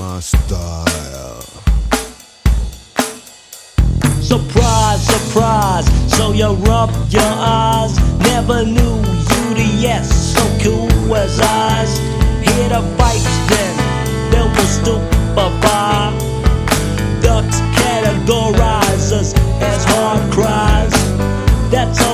my style. Surprise, surprise, so you rub your eyes. Never knew you the yes, so cool as eyes. Hit the pipes then, they will stupefy. Ducks categorizes as hard cries. That's